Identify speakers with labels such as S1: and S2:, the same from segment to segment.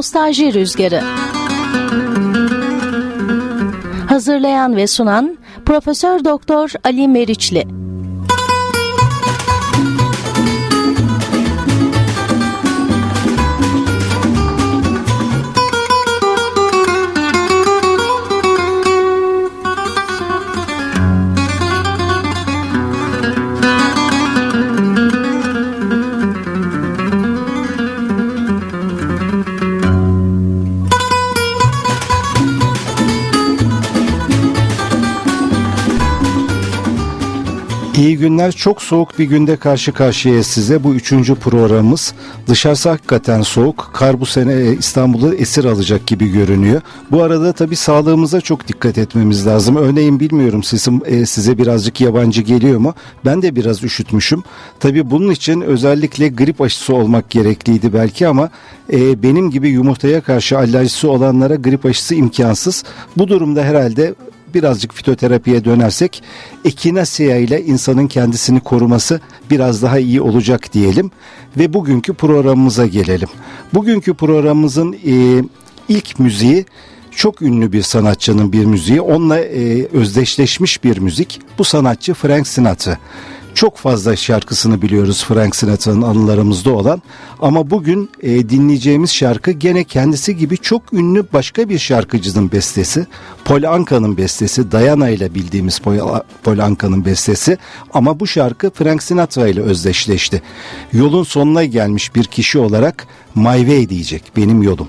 S1: Nostalji Rüzgarı. Hazırlayan ve sunan Profesör Doktor Ali Meriçli
S2: İyi günler. Çok soğuk bir günde karşı karşıya size. Bu üçüncü programımız. Dışarısı hakikaten soğuk. Kar bu sene e, İstanbul'u esir alacak gibi görünüyor. Bu arada tabii sağlığımıza çok dikkat etmemiz lazım. Örneğin bilmiyorum sesim e, size birazcık yabancı geliyor mu? Ben de biraz üşütmüşüm. Tabii bunun için özellikle grip aşısı olmak gerekliydi belki ama e, benim gibi yumurtaya karşı alerjisi olanlara grip aşısı imkansız. Bu durumda herhalde birazcık fitoterapiye dönersek ekinasya ile insanın kendisini koruması biraz daha iyi olacak diyelim ve bugünkü programımıza gelelim. Bugünkü programımızın e, ilk müziği çok ünlü bir sanatçının bir müziği. Onunla e, özdeşleşmiş bir müzik. Bu sanatçı Frank Sinatra. Çok fazla şarkısını biliyoruz Frank Sinatra'nın anılarımızda olan ama bugün e, dinleyeceğimiz şarkı gene kendisi gibi çok ünlü başka bir şarkıcının bestesi. Paul Anka'nın bestesi, Diana ile bildiğimiz Paul Anka'nın bestesi ama bu şarkı Frank Sinatra ile özdeşleşti. Yolun sonuna gelmiş bir kişi olarak My Way diyecek, benim yolum.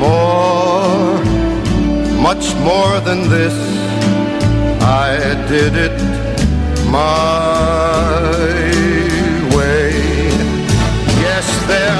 S3: more, much more than this. I did it my way. Yes, there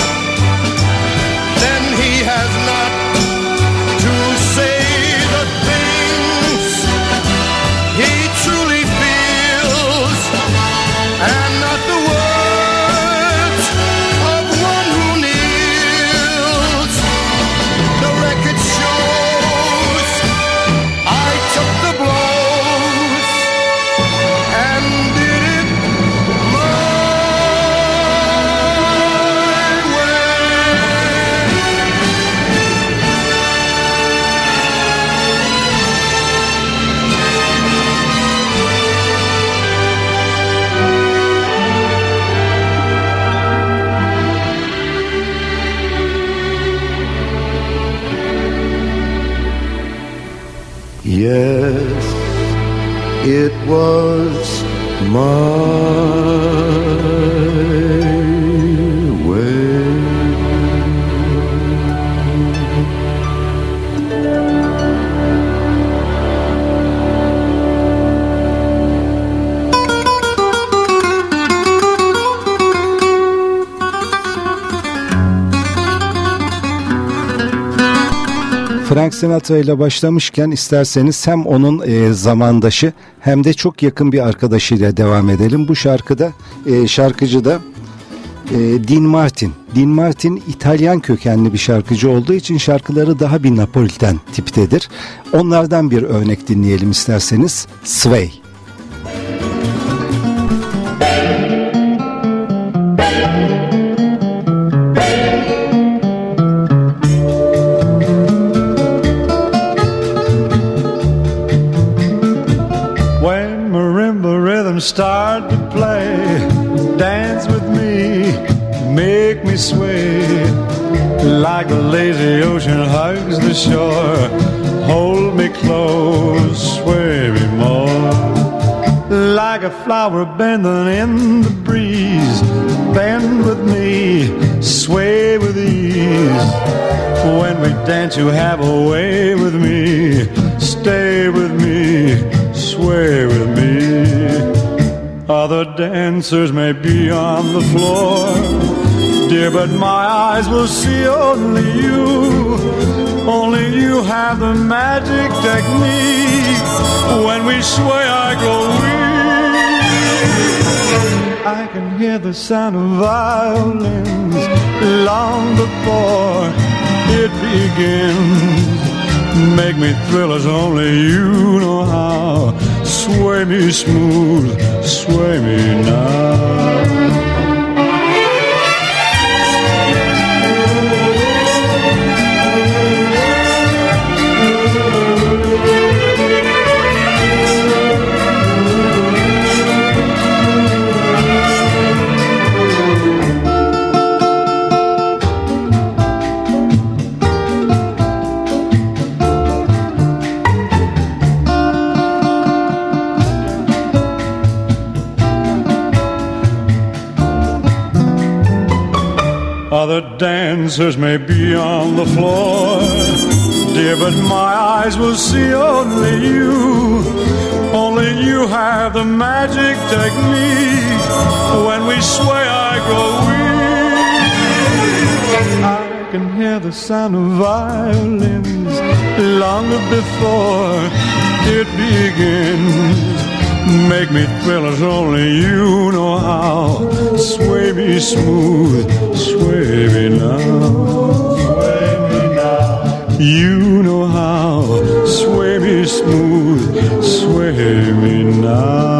S2: Frank Sinatra ile başlamışken isterseniz hem onun e, zamandaşı hem de çok yakın bir arkadaşıyla devam edelim. Bu şarkıda e, şarkıcı da e, Dean Martin. Dean Martin İtalyan kökenli bir şarkıcı olduğu için şarkıları daha bir Napoliten tiptedir. Onlardan bir örnek dinleyelim isterseniz. Sway.
S4: Shore, hold me close, sway me more. Like a flower bending in the breeze, bend with me, sway with ease. When we dance, you have a way with me, stay with me, sway with me. Other dancers may be on the floor, dear, but my eyes will see only you. Only you have the magic technique. When we sway, I grow weak. I can hear the sound of violins long before it begins. Make me thrill as only you know how. Sway me smooth, sway me now. Dancers may be on the floor, dear, but my eyes will see only you. Only you have the magic technique. When we sway, I grow weak. I can hear the sound of violins long before it begins. Make me thrill as only you know. Me smooth, sway me now. Sway me now. You know how. Sway me smooth, sway me now.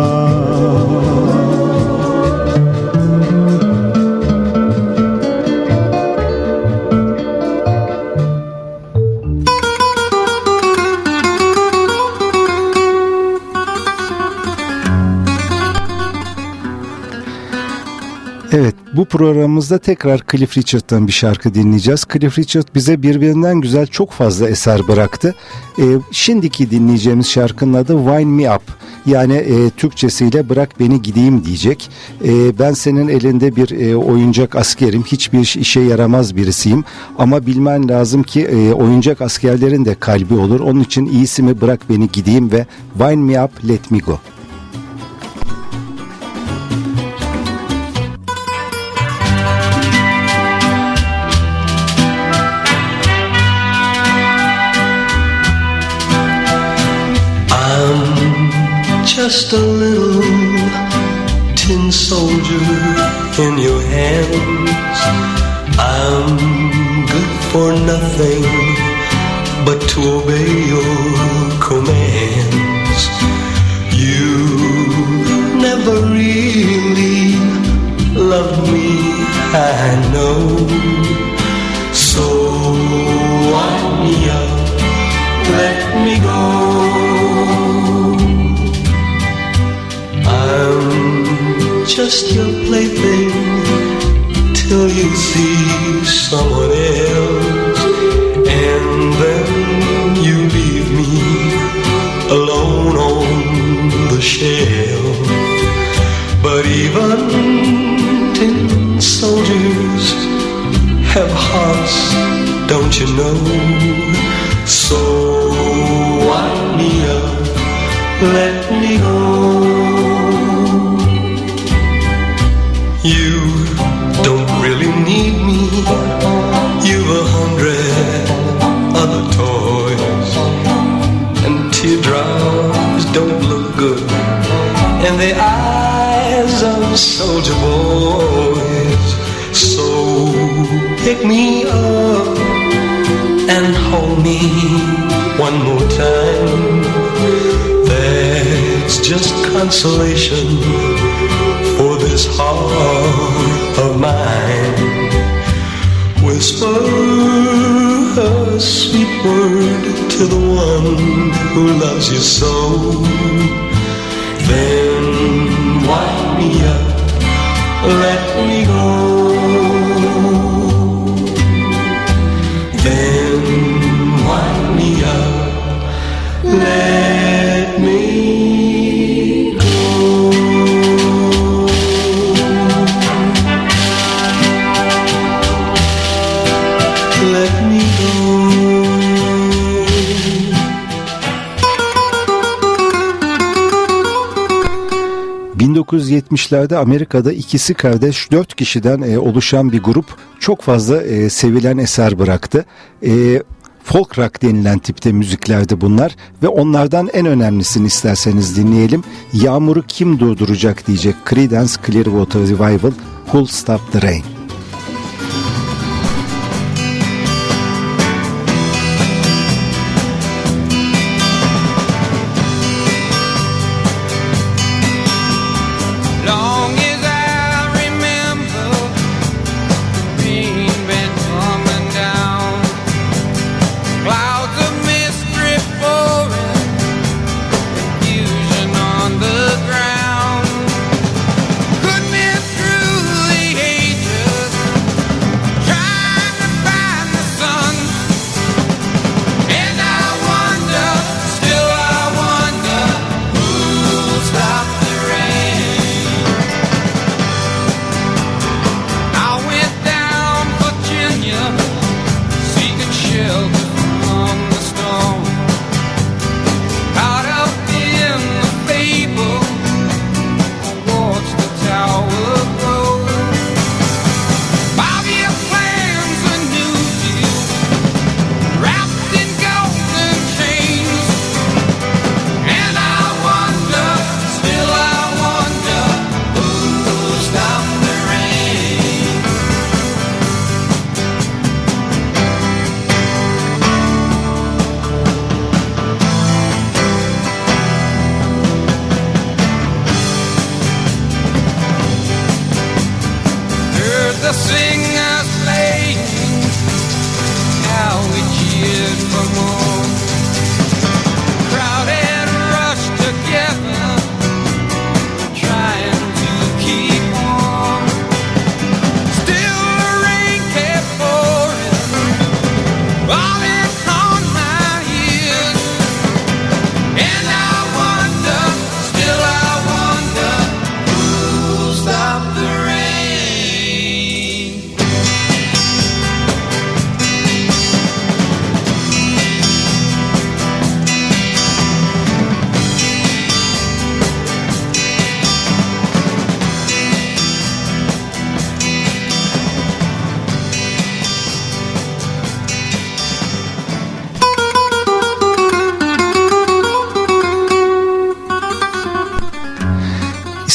S2: Programımızda tekrar Cliff Richard'dan bir şarkı dinleyeceğiz. Cliff Richard bize birbirinden güzel çok fazla eser bıraktı. Ee, şimdiki dinleyeceğimiz şarkının adı Wind Me Up. Yani e, Türkçesiyle bırak beni gideyim diyecek. E, ben senin elinde bir e, oyuncak askerim. Hiçbir işe yaramaz birisiyim. Ama bilmen lazım ki e, oyuncak askerlerin de kalbi olur. Onun için iyisi mi bırak beni gideyim ve Wind Me Up Let Me Go.
S5: just a little tin soldier in your hands. I'm good for nothing but to obey your commands. You never really loved me, I know. So wind me up, let me go. just your plaything till you see someone else.
S6: 70'lerde Amerika'da ikisi kardeş dört kişiden e, oluşan bir grup çok fazla e, sevilen eser bıraktı. E, folk rock denilen tipte müziklerdi bunlar ve onlardan en önemlisini isterseniz dinleyelim. Yağmuru kim durduracak diyecek Creedence Clearwater Revival Who'll Stop the Rain.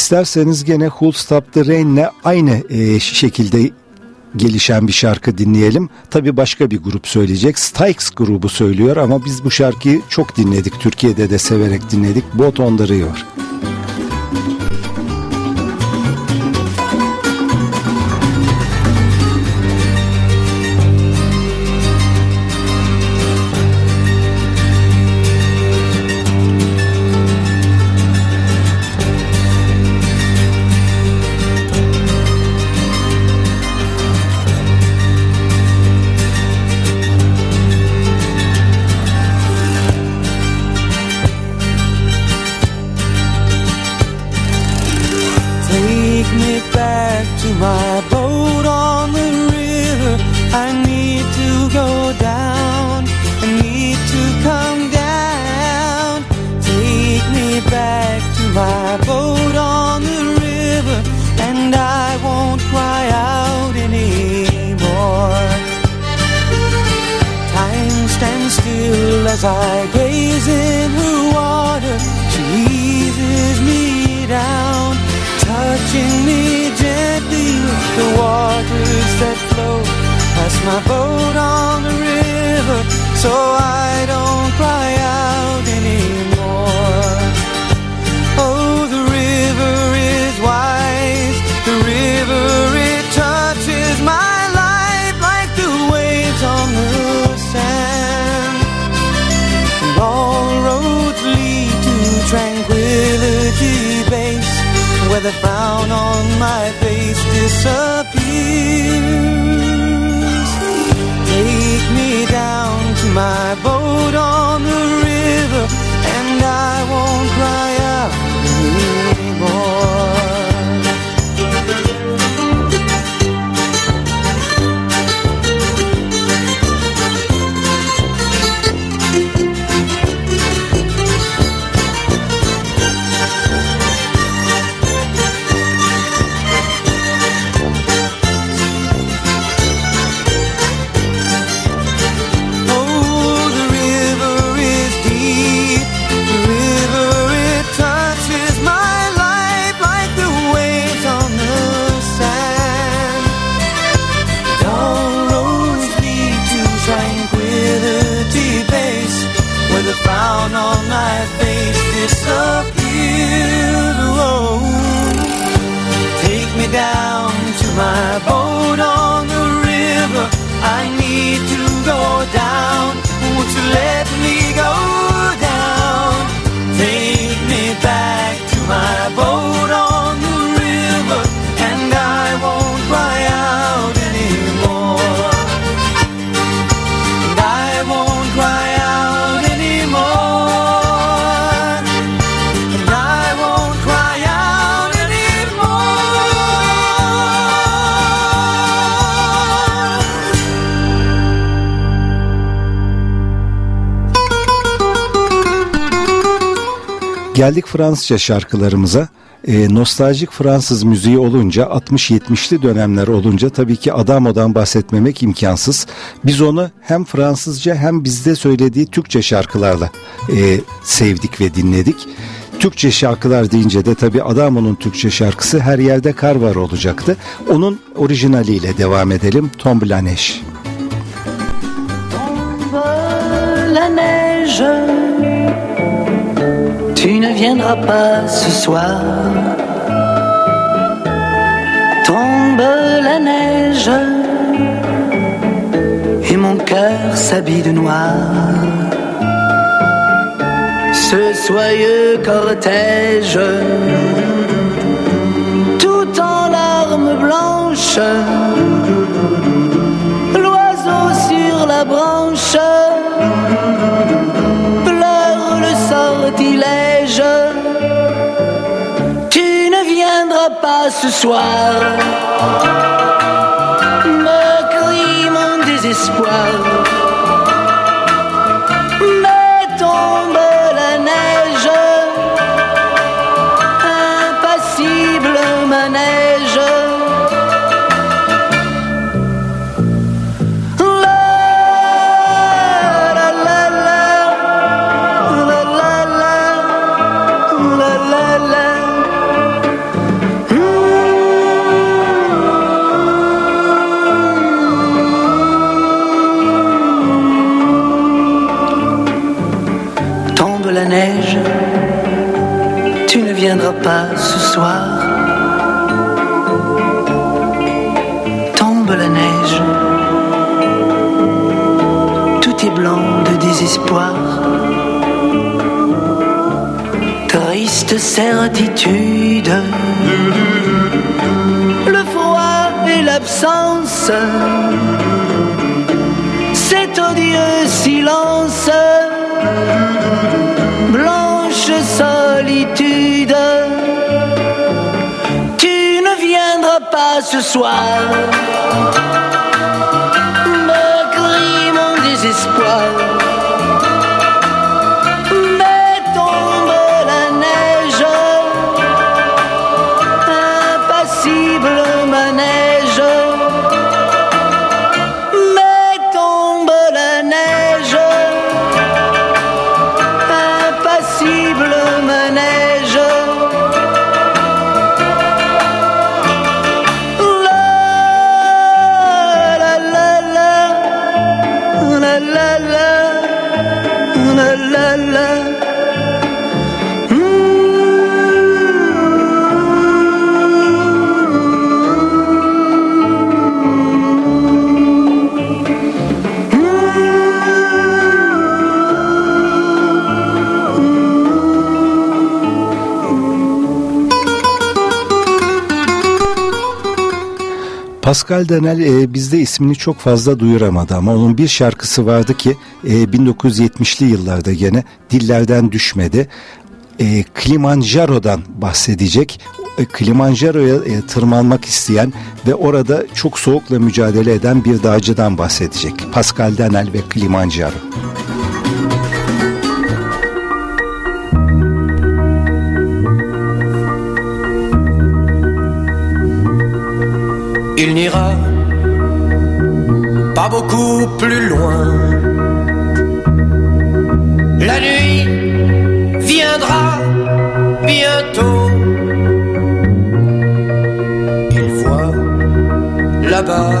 S2: İsterseniz gene Who'll Stop the Rain'le aynı e, şekilde gelişen bir şarkı dinleyelim. Tabi başka bir grup söyleyecek. Styx grubu söylüyor ama biz bu şarkıyı çok dinledik. Türkiye'de de severek dinledik. Bot on the River.
S7: Touching me gently the waters that flow past my boat on the river, so I don't cry out anymore. Oh, the river is wise. The river, it touches my life like the waves on the sand. And all roads lead to tranquility base, where the frown on my face disappears. Take me down to my boat on the river, and I won't cry out down.
S2: Geldik Fransızca şarkılarımıza. Ee, nostaljik Fransız müziği olunca 60-70'li dönemler olunca tabii ki Adamo'dan bahsetmemek imkansız. Biz onu hem Fransızca hem bizde söylediği Türkçe şarkılarla e, sevdik ve dinledik. Türkçe şarkılar deyince de tabii Adamo'nun Türkçe şarkısı Her Yerde Kar Var olacaktı. Onun orijinaliyle devam edelim.
S8: Tombe la neige, viendras pas ce soir. Tombe la neige, et mon cœur s'habille de noir. Ce soyeux cortège, tout en larmes blanches L'oiseau sur la branche pas ce soir, me crie mon désespoir. Mais tombe ce soir. Tombe la neige, tout est blanc de désespoir. Triste certitude, le froid et l'absence, ce soir,
S2: Pascal Danel e, bizde ismini çok fazla duyuramadı ama onun bir şarkısı vardı ki e, 1970'li yıllarda gene dillerden düşmedi. E, Kilimanjaro'dan bahsedecek. E, Kilimanjaro'ya e, tırmanmak isteyen ve orada çok soğukla mücadele eden bir dağcıdan bahsedecek. Pascal Danel ve Kilimanjaro.
S9: Il n'ira pas beaucoup plus loin. La nuit viendra bientôt. Il voit là-bas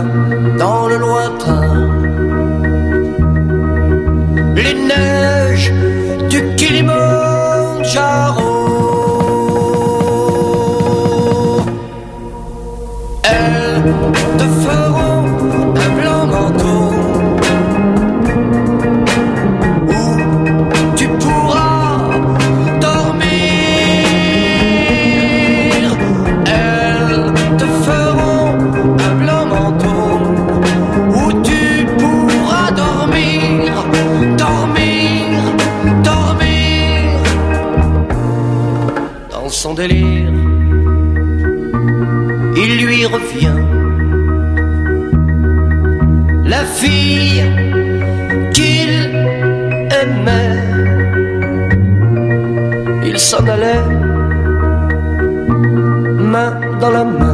S9: fille qu'il aimait, il s'en allait, main dans la main.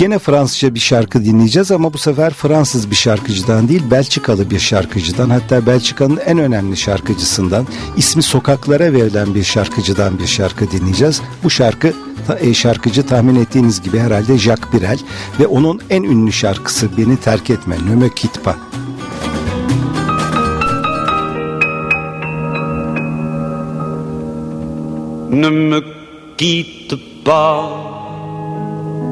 S2: Gene Fransızca bir şarkı dinleyeceğiz ama bu sefer Fransız bir şarkıcıdan değil Belçikalı bir şarkıcıdan hatta Belçika'nın en önemli şarkıcısından ismi sokaklara verilen bir şarkıcıdan bir şarkı dinleyeceğiz. Bu şarkı e, şarkıcı tahmin ettiğiniz gibi herhalde Jacques Brel ve onun en ünlü şarkısı Beni Terk Etme, Ne Me Quitte Pas.
S10: Ne me quitte pas,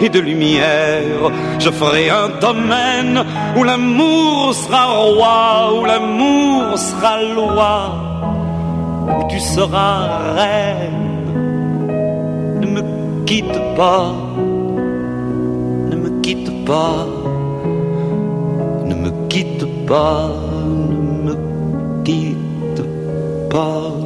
S10: et de lumière. Je ferai un domaine où l'amour sera roi, où l'amour sera loi, où tu seras reine. Ne me quitte pas quitte pas, ne me quitte pas, ne me quitte pas.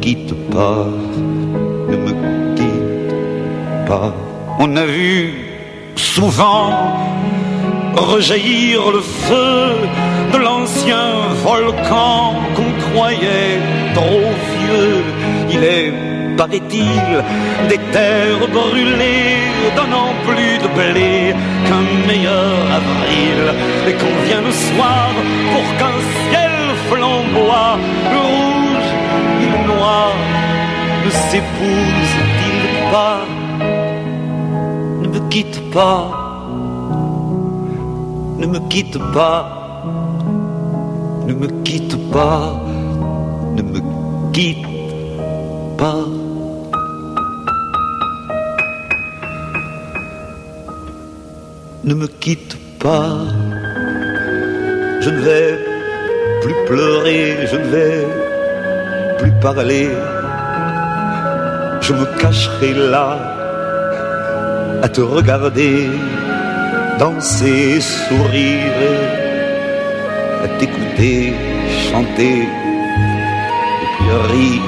S10: Quitte pas, ne me quitte pas. On a vu souvent rejaillir le feu de l'ancien volcan qu'on croyait trop vieux. Il est, paraît-il, des terres brûlées, donnant plus de blé qu'un meilleur avril. Et qu'on vient le soir pour qu'un ciel flamboie, le rouge ne s'épousent-ils pas Ne me quitte pas ne me quitte pas, ne me quitte pas, ne me quitte pas. Ne me quitte pas, je ne vais plus pleurer, je ne vais plus parler, je me cacherai là à te regarder danser, sourire, à t'écouter, chanter, et puis rire.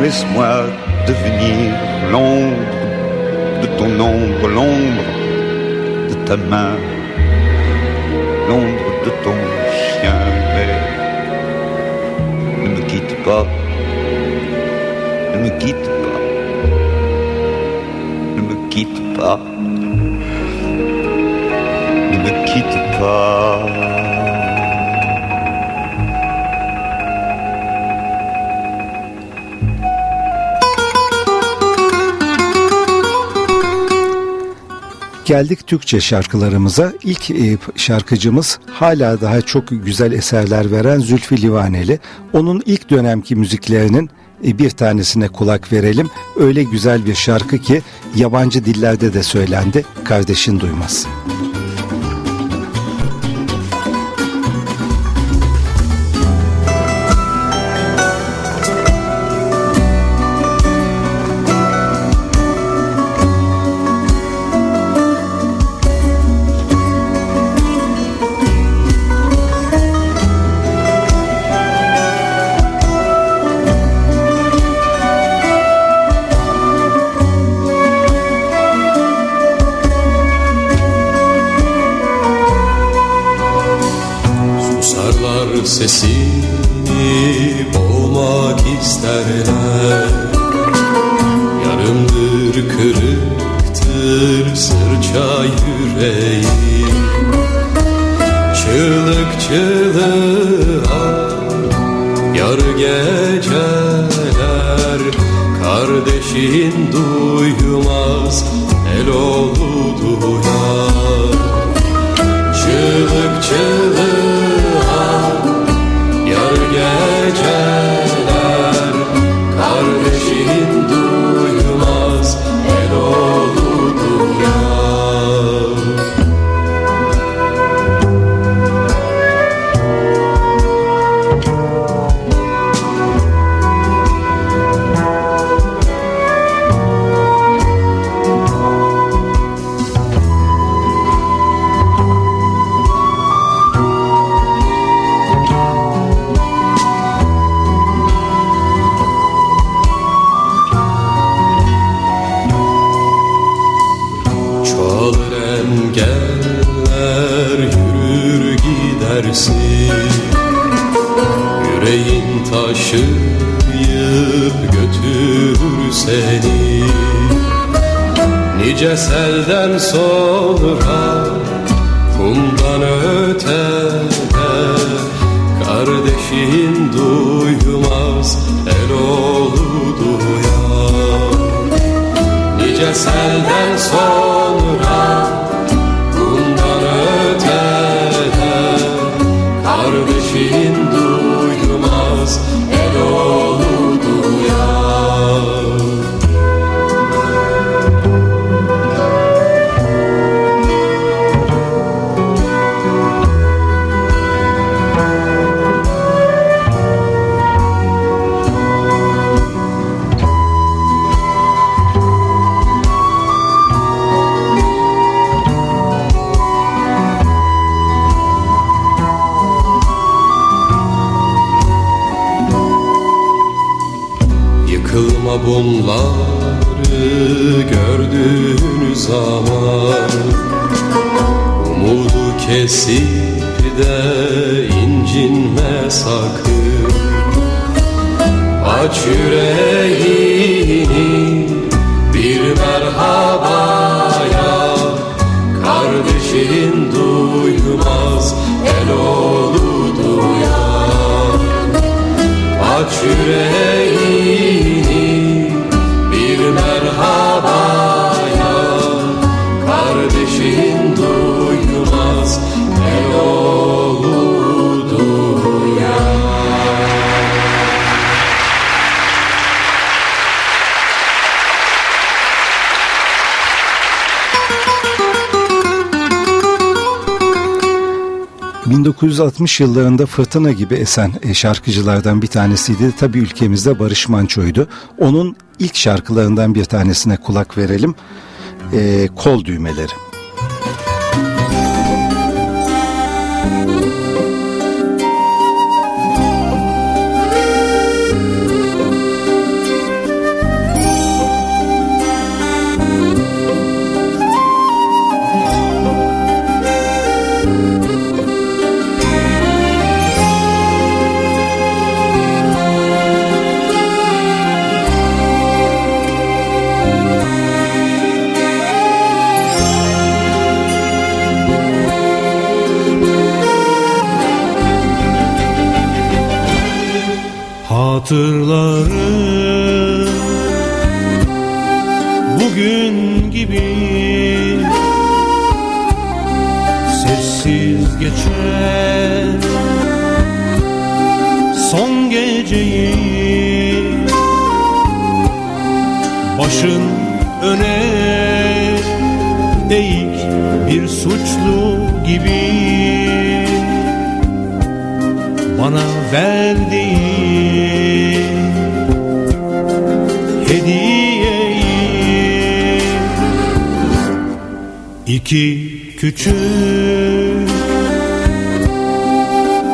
S10: Laisse-moi devenir l'ombre de ton ombre, l'ombre de ta main, l'ombre de ton pas, ne me quitte pas, ne me quitte pas ne me quitte pas.
S2: Geldik Türkçe şarkılarımıza. İlk e, şarkıcımız hala daha çok güzel eserler veren Zülfü Livaneli. Onun ilk dönemki müziklerinin e, bir tanesine kulak verelim. Öyle güzel bir şarkı ki yabancı dillerde de söylendi. Kardeşin duymaz.
S11: Sesini boğmak isterler. Yarımdır kırıktır sırça yüreğim. Çığlık çığlığa yar geceler. Kardeşin duymaz el oğlu duyar. Çığlık çığlığa bunları gördüğün zaman Umudu kesip de incinme sakın. Aç yüreğini bir merhabaya Kardeşin duymaz el oğlu duyar. Aç yüreğini
S2: ...1960 yıllarında fırtına gibi esen e, şarkıcılardan bir tanesiydi. Tabii ülkemizde Barış Manço'ydu. Onun ilk şarkılarından bir tanesine kulak verelim. E, kol düğmeleri.
S4: Hatırlarım. Bugün gibi Sessiz geçer. Son geceyi Başın öne eğik bir suçlu gibi Bana verdiğin iki küçük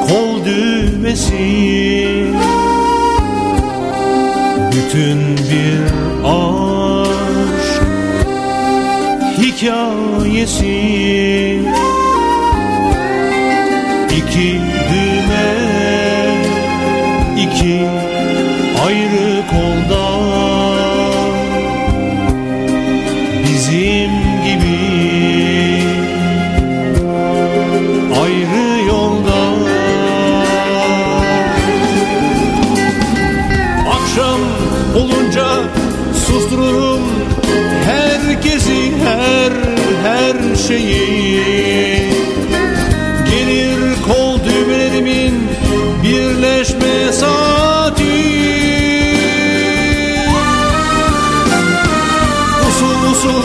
S4: kol düğmesi. Bütün bir aşk hikayesi. İki düğme iki ayrı kolda şeyi. Gelir kol düğmelerimin birleşme saati. Usul usul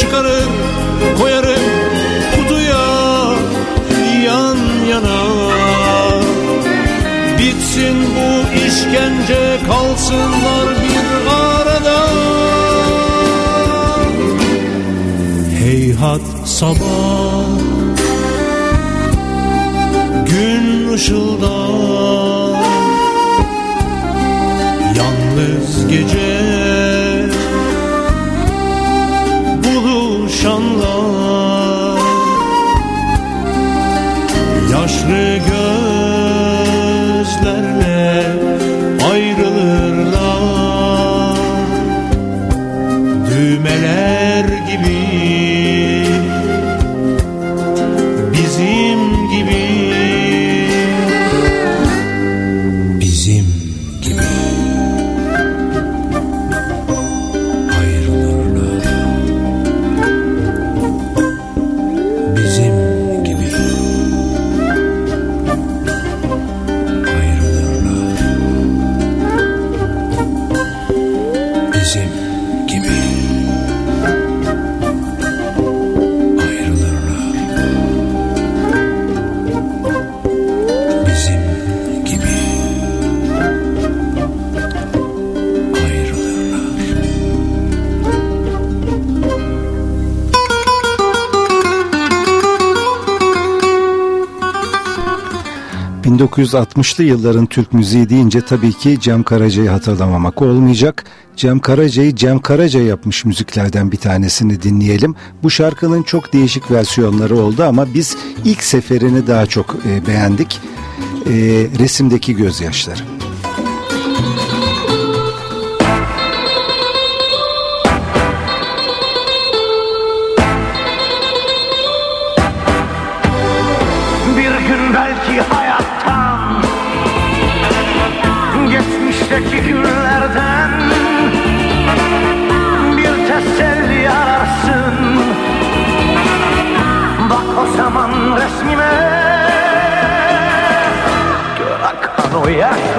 S4: çıkarır koyarım kutuya yan yana. Bitsin bu işkence kalsınlar sabah Gün ışılda Yalnız gece Buluşanlar. Yaşlı gözlerle ayrılırlar. Düğmeler
S2: 1960'lı yılların Türk müziği deyince tabii ki Cem Karaca'yı hatırlamamak olmayacak. Cem Karaca'yı Cem Karaca yapmış müziklerden bir tanesini dinleyelim. Bu şarkının çok değişik versiyonları oldu ama biz ilk seferini daha çok e, beğendik. E, resimdeki gözyaşları.
S12: no jak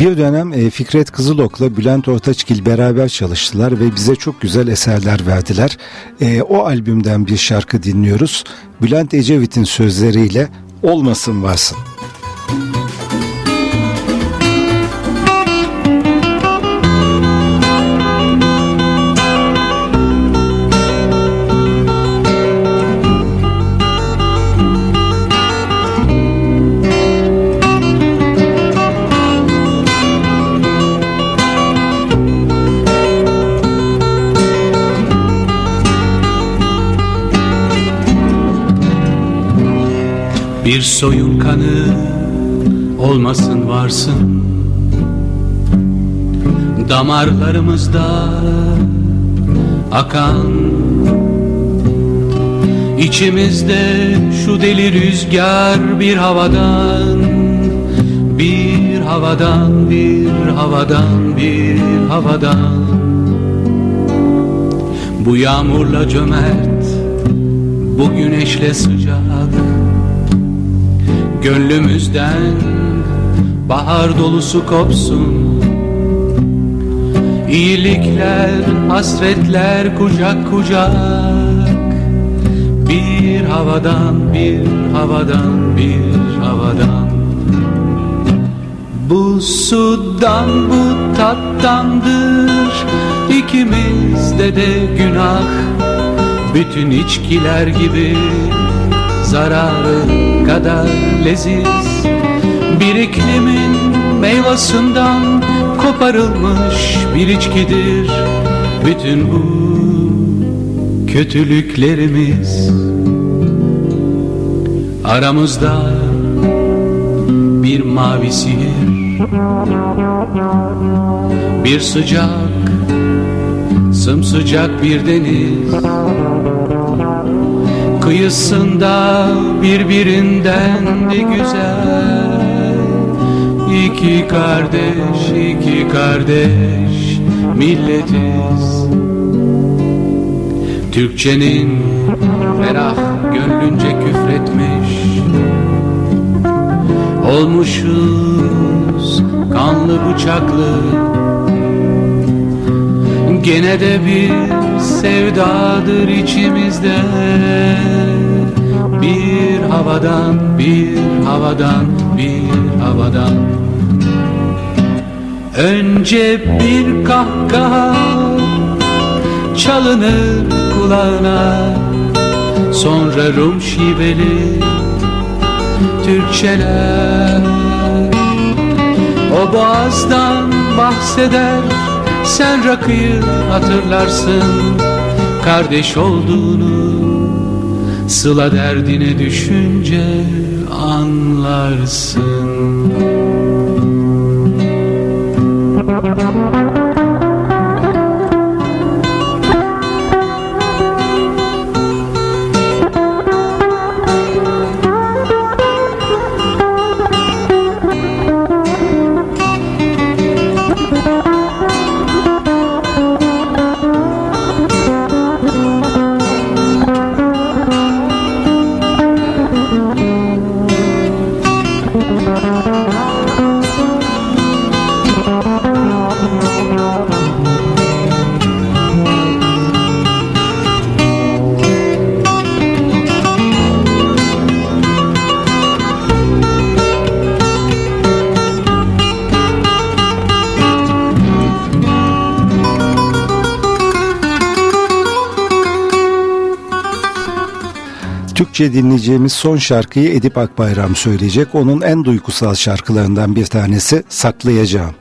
S12: Bir
S2: dönem e, Fikret Kızılok'la Bülent Ortaçgil beraber çalıştılar ve bize çok güzel eserler verdiler. E, o albümden bir şarkı dinliyoruz. Bülent Ecevit'in sözleriyle Olmasın Varsın.
S6: Bir soyun kanı olmasın varsın. Damarlarımızda akan İçimizde şu deli rüzgar bir havadan Bir havadan, bir havadan, bir havadan. Bu yağmurla cömert, bu güneşle sıcak Gönlümüzden bahar dolusu kopsun. İyilikler, hasretler kucak kucak. Bir havadan, bir havadan, bir havadan. Bu sudan, bu tattandır. İkimizde de günah. Bütün içkiler gibi zararı kadar leziz. Bir iklimin meyvasından koparılmış bir içkidir. Bütün bu kötülüklerimiz. Aramızda bir mavi sihir Bir sıcak, sımsıcak bir deniz Kıyısında birbirinden de güzel. İki kardeş, iki kardeş milletiz. Türkçenin ferah gönlünce küfretmiş. Olmuşuz kanlı bıçaklı. Gene de bir sevdadır içimizde. Bir havadan, bir havadan, bir havadan. Önce bir kahkaha çalınır kulağına Sonra Rum şiveli Türkçeler. O boğazdan bahseder sen rakıyı hatırlarsın Kardeş olduğunu. Sıla derdine düşünce anlarsın
S2: Türkçe dinleyeceğimiz son şarkıyı Edip Akbayram söyleyecek. Onun en duygusal şarkılarından bir tanesi Saklayacağım.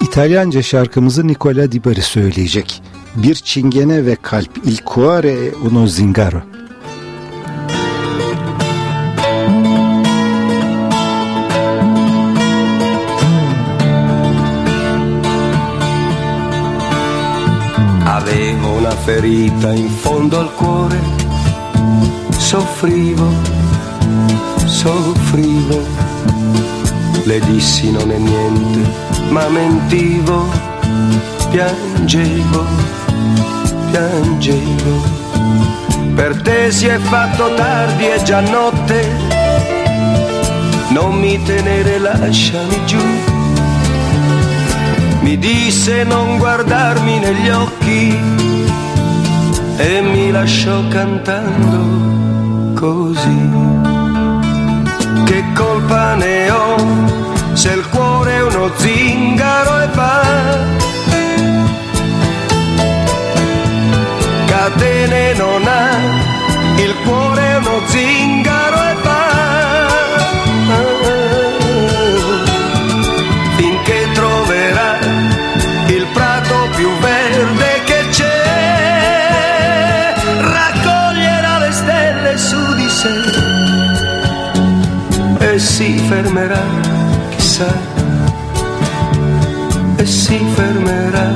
S2: İtalyanca şarkımızı Nicola Di Bari söyleyecek. Bir çingene ve kalp il cuore e uno zingaro.
S5: Avevo una ferita in fondo al cuore, soffrivo, soffrivo. Le dissi non è niente, ma mentivo, piangevo, piangevo. Per te si è fatto tardi, è già notte, non mi tenere, lasciami giù. Mi disse non guardarmi negli occhi e mi lasciò cantando così. Che colpa ne ho se il cuore è uno zingaro e va? Catene non ha, il cuore è uno zingaro e va. Si fermerà, chissà, e si fermerà.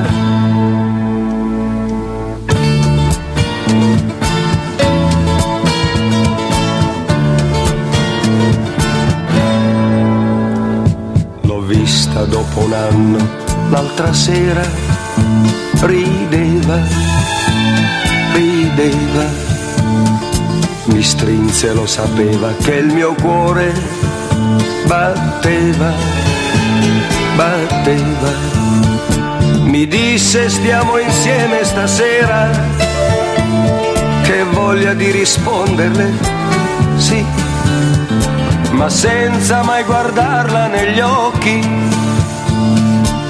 S5: L'ho vista dopo un anno, l'altra sera rideva, rideva. Mi strinse, lo sapeva che il mio cuore batteva, batteva. Mi disse stiamo insieme stasera, che voglia di risponderle, sì, ma senza mai guardarla negli occhi,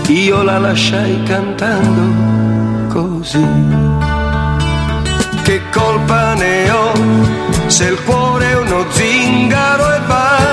S5: io la lasciai cantando così. Che colpa ne ho se il cuore è uno zingaro e va?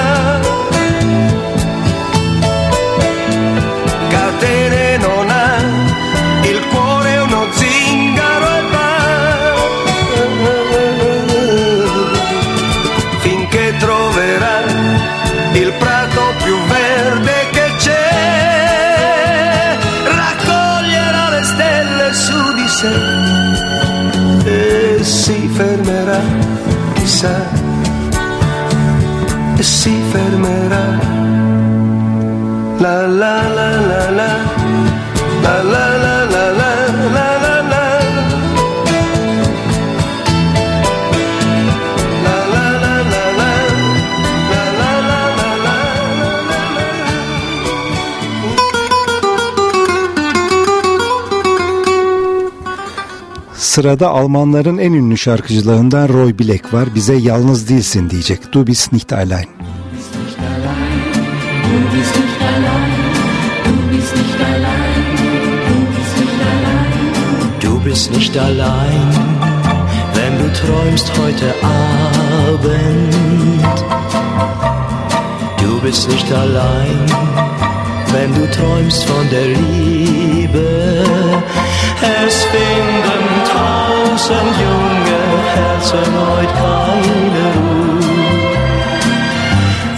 S2: Sırada Almanların en ünlü şarkıcılarından Roy Black var. Bize yalnız değilsin diyecek. Du bist nicht allein.
S13: Du bist nicht allein, du bist nicht allein,
S9: wenn du träumst heute Abend. Du bist nicht allein, wenn du träumst von der Liebe. Es finden tausend junge Herzen heute keine Ruhe.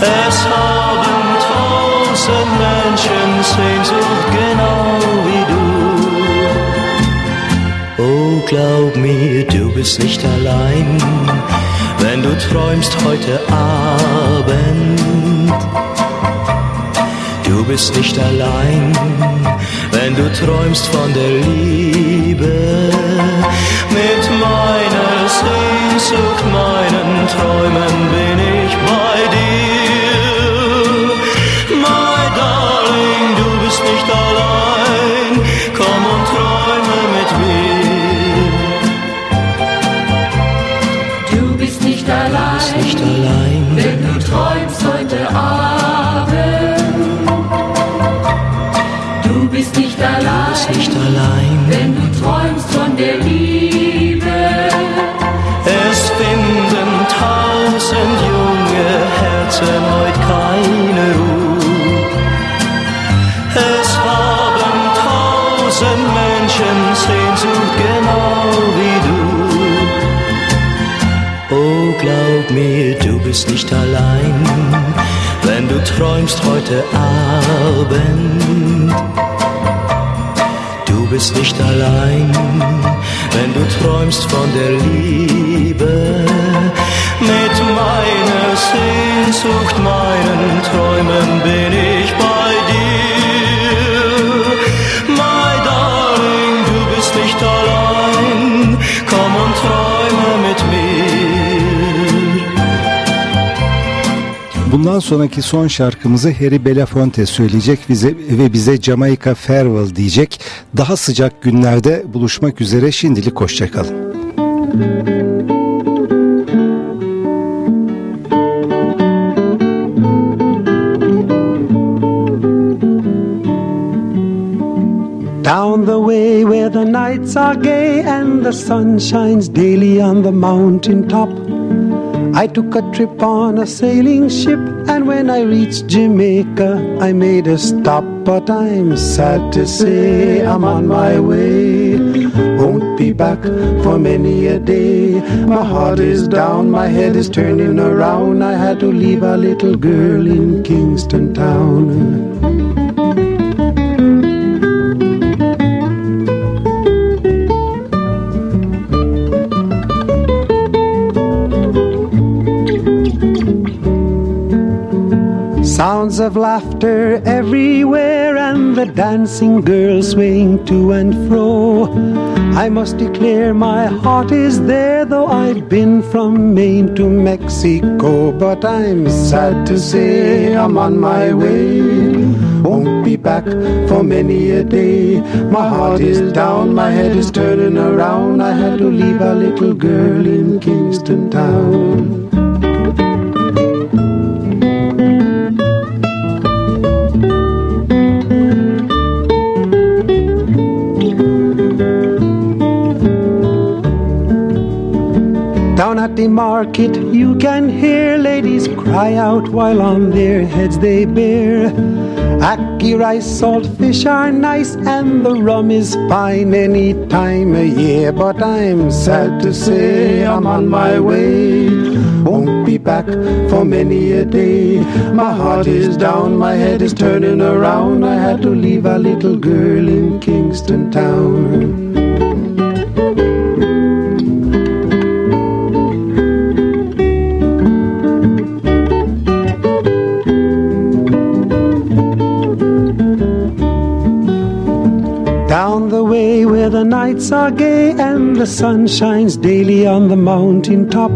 S9: Es haben tausend Menschen Sehnsucht genau wie du. Oh, glaub mir, du bist nicht allein, wenn du träumst heute Abend. Du bist nicht allein, wenn du träumst von der Liebe. Mit meiner Sehnsucht, meinen Träumen bin ich bei dir. Allein,
S13: bist nicht allein. wenn du träumst von der Liebe.
S9: Es finden tausend junge Herzen heute keine Ruhe. Es haben tausend Menschen Sehnsucht genau wie du. Oh, glaub mir, du bist nicht allein, wenn du träumst heute Abend. Du bist nicht allein, wenn du träumst von der Liebe. Mit meiner Sehnsucht, meinen
S2: sonraki son şarkımızı Harry Belafonte söyleyecek bize ve bize Jamaica Farewell diyecek. Daha sıcak günlerde buluşmak üzere şimdilik hoşçakalın.
S14: Down the way where the nights are gay and the sun shines daily on the mountain top. I took a trip on a sailing ship, and when I reached Jamaica, I made a stop. But I'm sad to say I'm on my way. Won't be back for many a day. My heart is down, my head is turning around. I had to leave a little girl in Kingston Town. Laughter everywhere and the dancing girls swaying to and fro. I must declare my heart is there, though I've been from Maine to Mexico. But I'm sad to say I'm on my way. Won't be back for many a day. My heart is down, my head is turning around. I had to leave a little girl in Kingston Town. At the market you can hear ladies cry out while on their heads they bear. Ackee rice, salt fish are nice and the rum is fine any time of year. But I'm sad to say I'm on my way. Won't be back for many a day. My heart is down, my head is turning around. I had to leave a little girl in Kingston Town. Are gay and the sun shines daily on the mountain top.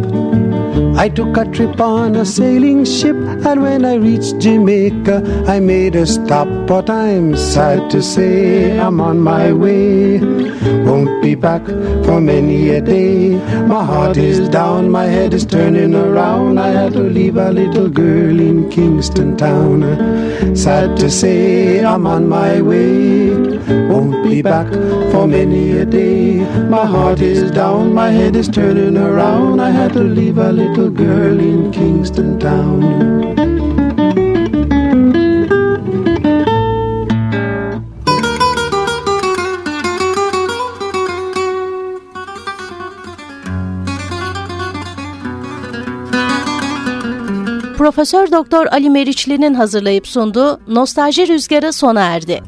S14: I took a trip on a sailing ship, and when I reached Jamaica, I made a stop. But I'm sad to say I'm on my way. Won't be back for many a day. My heart is down, my head is turning around. I had to leave a little girl in Kingston town. Sad to say I'm on my way. Won't be back for many a day. My heart is down, my head is turning around. I had to leave a little girl in Kingston town.
S1: Profesör Doktor Ali Meriçli'nin hazırlayıp sunduğu Nostalji Rüzgarı sona erdi.